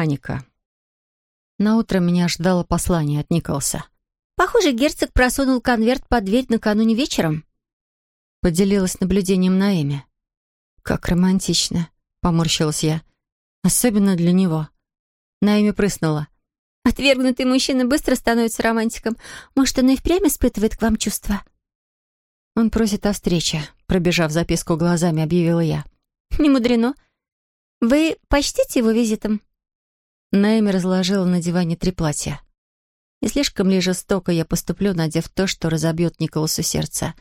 Аника. Наутро меня ждало послание от Николаса. «Похоже, герцог просунул конверт под дверь накануне вечером», — поделилась наблюдением Наэми. «Как романтично», — поморщилась я. «Особенно для него». Наэми прыснула. «Отвергнутый мужчина быстро становится романтиком. Может, он и впрямь испытывает к вам чувства?» «Он просит о встрече», — пробежав записку глазами, объявила я. «Не мудрено. Вы почтите его визитом?» Наэми разложила на диване три платья. Не слишком ли жестоко я поступлю, надев то, что разобьет Николасу сердце?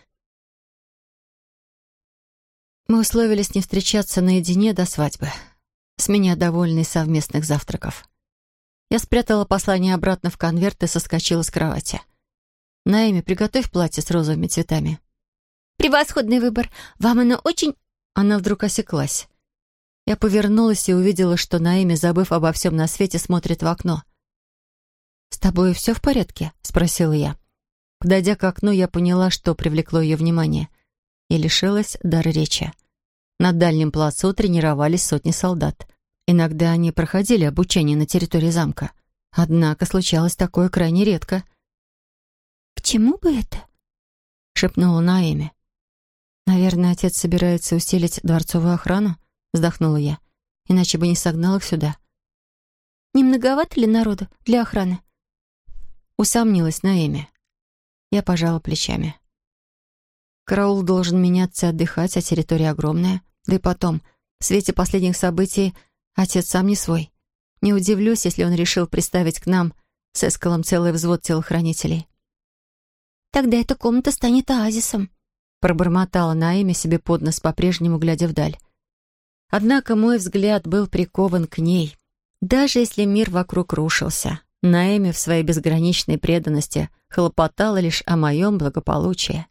Мы условились не встречаться наедине до свадьбы. С меня довольны совместных завтраков. Я спрятала послание обратно в конверт и соскочила с кровати. «Наэми, приготовь платье с розовыми цветами». «Превосходный выбор. Вам оно очень...» Она вдруг осеклась. Я повернулась и увидела, что Наэми, забыв обо всем на свете, смотрит в окно. «С тобой все в порядке?» — спросила я. Подойдя к окну, я поняла, что привлекло ее внимание, и лишилась дара речи. На дальнем плацу тренировались сотни солдат. Иногда они проходили обучение на территории замка. Однако случалось такое крайне редко. «К чему бы это?» — шепнула Наэми. «Наверное, отец собирается усилить дворцовую охрану?» — вздохнула я. «Иначе бы не согнал их сюда». «Не многовато ли народу для охраны?» Усомнилась Наэми. Я пожала плечами. Караул должен меняться отдыхать, а территория огромная. Да и потом, в свете последних событий, отец сам не свой. Не удивлюсь, если он решил приставить к нам с Эскалом целый взвод телохранителей. «Тогда эта комната станет оазисом», пробормотала Наэми себе под нос, по-прежнему глядя вдаль. Однако мой взгляд был прикован к ней. Даже если мир вокруг рушился, Наэми в своей безграничной преданности хлопотала лишь о моем благополучии.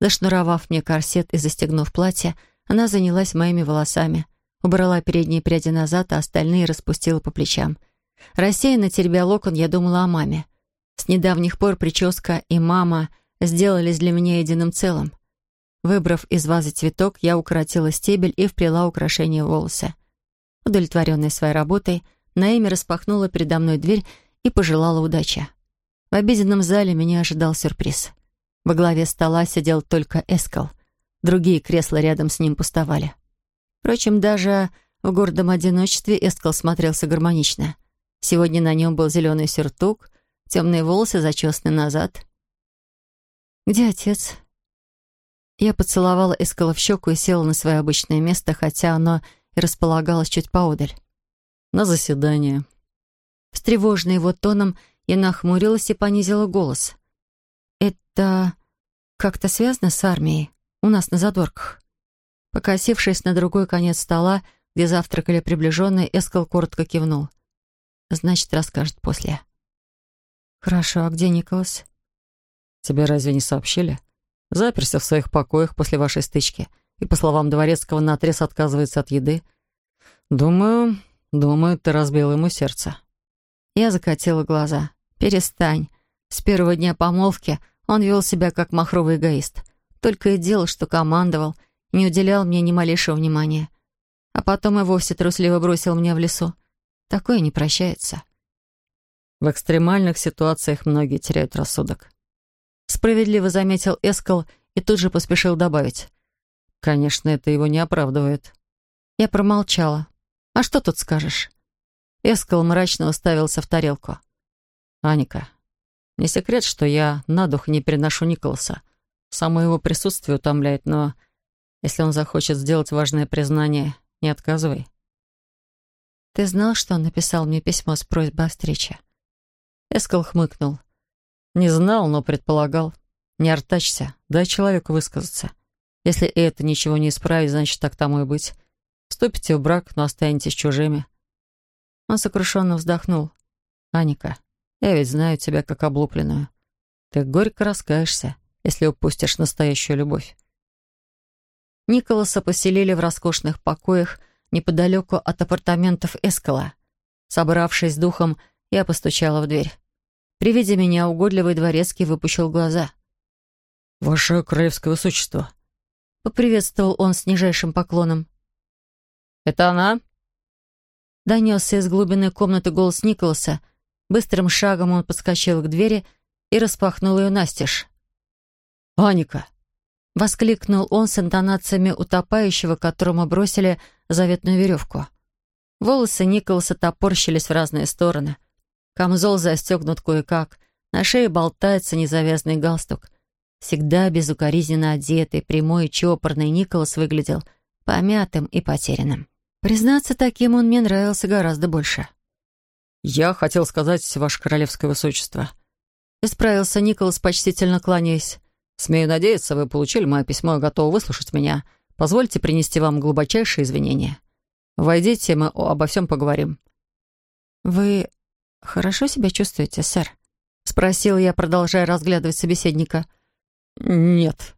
Зашнуровав мне корсет и застегнув платье, она занялась моими волосами, убрала передние пряди назад, а остальные распустила по плечам. Рассеянно теребя локон, я думала о маме. С недавних пор прическа и мама сделались для меня единым целым. Выбрав из вазы цветок, я укоротила стебель и вплела украшение в волосы. Удовлетворенная своей работой, Наэми распахнула передо мной дверь и пожелала удачи. В обеденном зале меня ожидал сюрприз. Во главе стола сидел только Эскал. Другие кресла рядом с ним пустовали. Впрочем, даже в гордом одиночестве Эскал смотрелся гармонично. Сегодня на нем был зеленый сюртук, темные волосы зачесаны назад. «Где отец?» Я поцеловала Эскала в щеку и села на свое обычное место, хотя оно и располагалось чуть поодаль. «На заседание». Встревоженной его тоном, я нахмурилась и понизила голос. «Это как-то связано с армией? У нас на задворках?» Покосившись на другой конец стола, где завтракали приближенные, Эскал коротко кивнул. «Значит, расскажет после». «Хорошо, а где Николас?» «Тебе разве не сообщили?» Заперся в своих покоях после вашей стычки и, по словам Дворецкого, наотрез отказывается от еды. Думаю, думаю, ты разбил ему сердце. Я закатила глаза. «Перестань. С первого дня помолвки он вел себя как махровый эгоист. Только и делал, что командовал, не уделял мне ни малейшего внимания. А потом и вовсе трусливо бросил меня в лесу. Такое не прощается». В экстремальных ситуациях многие теряют рассудок. Справедливо заметил Эскал и тут же поспешил добавить. «Конечно, это его не оправдывает». Я промолчала. «А что тут скажешь?» Эскал мрачно уставился в тарелку. «Аника, не секрет, что я на дух не переношу Николаса. Само его присутствие утомляет, но если он захочет сделать важное признание, не отказывай». «Ты знал, что он написал мне письмо с просьбой о встрече?» Эскал хмыкнул. Не знал, но предполагал. Не артачься, дай человеку высказаться. Если это ничего не исправит, значит, так тому и быть. Вступите в брак, но останетесь чужими. Он сокрушенно вздохнул. «Аника, я ведь знаю тебя как облупленную. Ты горько раскаешься, если упустишь настоящую любовь». Николаса поселили в роскошных покоях неподалеку от апартаментов Эскала. Собравшись духом, я постучала в дверь. При виде меня угодливый дворецкий выпущил глаза. «Ваше королевское высочество!» Поприветствовал он с нижайшим поклоном. «Это она?» Донесся из глубины комнаты голос Николаса. Быстрым шагом он подскочил к двери и распахнул ее настежь. «Аника!» — воскликнул он с интонациями утопающего, которому бросили заветную веревку. Волосы Николаса топорщились в разные стороны. Камзол застегнут кое-как, на шее болтается незавязанный галстук. Всегда безукоризненно одетый, прямой и чопорный Николас выглядел помятым и потерянным. Признаться, таким он мне нравился гораздо больше. «Я хотел сказать, ваше королевское высочество». Исправился Николас, почтительно кланяясь. «Смею надеяться, вы получили мое письмо и готовы выслушать меня. Позвольте принести вам глубочайшие извинения. Войдите, мы обо всем поговорим». «Вы хорошо себя чувствуете, сэр?» — спросил я, продолжая разглядывать собеседника. «Нет».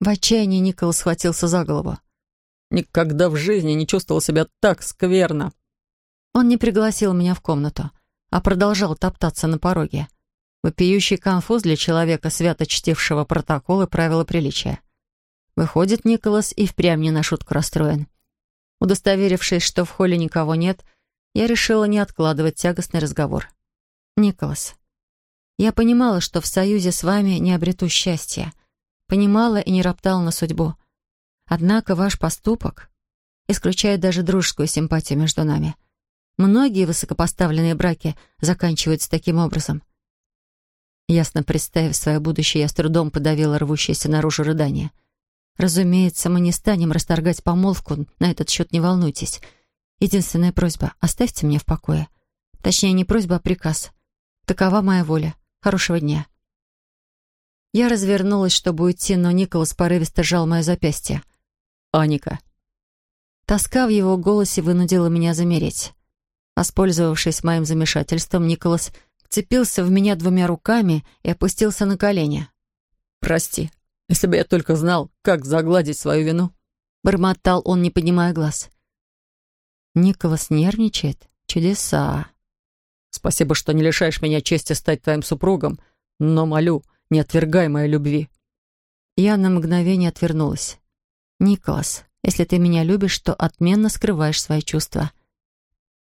В отчаянии Николас схватился за голову. Никогда в жизни не чувствовал себя так скверно. Он не пригласил меня в комнату, а продолжал топтаться на пороге. Вопиющий конфуз для человека, свято чтившего протоколы правила приличия. Выходит, Николас и впрямь не на шутку расстроен. Удостоверившись, что в холле никого нет, я решила не откладывать тягостный разговор. «Николас, я понимала, что в союзе с вами не обрету счастья. Понимала и не роптала на судьбу. Однако ваш поступок исключает даже дружескую симпатию между нами. Многие высокопоставленные браки заканчиваются таким образом. Ясно представив свое будущее, я с трудом подавила рвущееся наружу рыдание. Разумеется, мы не станем расторгать помолвку, на этот счет не волнуйтесь. Единственная просьба — оставьте меня в покое. Точнее, не просьба, а приказ. Такова моя воля. Хорошего дня. Я развернулась, чтобы уйти, но Николас порывисто сжал мое запястье. Аника. Тоска в его голосе вынудила меня замереть. Воспользовавшись моим замешательством, Николас вцепился в меня двумя руками и опустился на колени. «Прости, если бы я только знал, как загладить свою вину», — бормотал он, не поднимая глаз. Николас нервничает? Чудеса. «Спасибо, что не лишаешь меня чести стать твоим супругом, но молю, не отвергай моей любви». Я на мгновение отвернулась. «Николас, если ты меня любишь, то отменно скрываешь свои чувства».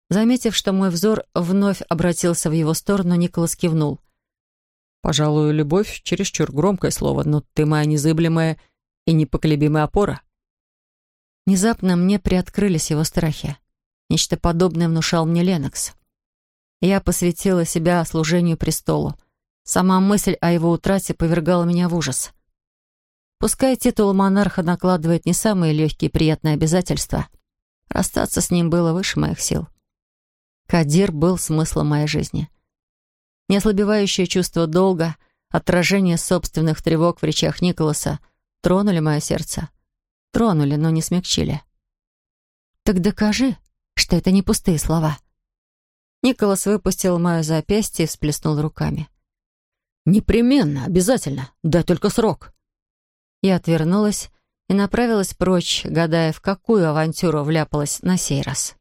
Заметив, что мой взор вновь обратился в его сторону, Николас кивнул. «Пожалуй, любовь — чересчур громкое слово, но ты моя незыблемая и непоколебимая опора». Внезапно мне приоткрылись его страхи. Нечто подобное внушал мне Ленокс. Я посвятила себя служению престолу. Сама мысль о его утрате повергала меня в ужас. Пускай титул монарха накладывает не самые легкие и приятные обязательства, расстаться с ним было выше моих сил. Кадир был смыслом моей жизни. Неослабевающее чувство долга, отражение собственных тревог в речах Николаса тронули мое сердце. Тронули, но не смягчили. «Так докажи, что это не пустые слова». Николас выпустил мое запястье и всплеснул руками. «Непременно, обязательно. Дай только срок». Я отвернулась и направилась прочь, гадая, в какую авантюру вляпалась на сей раз.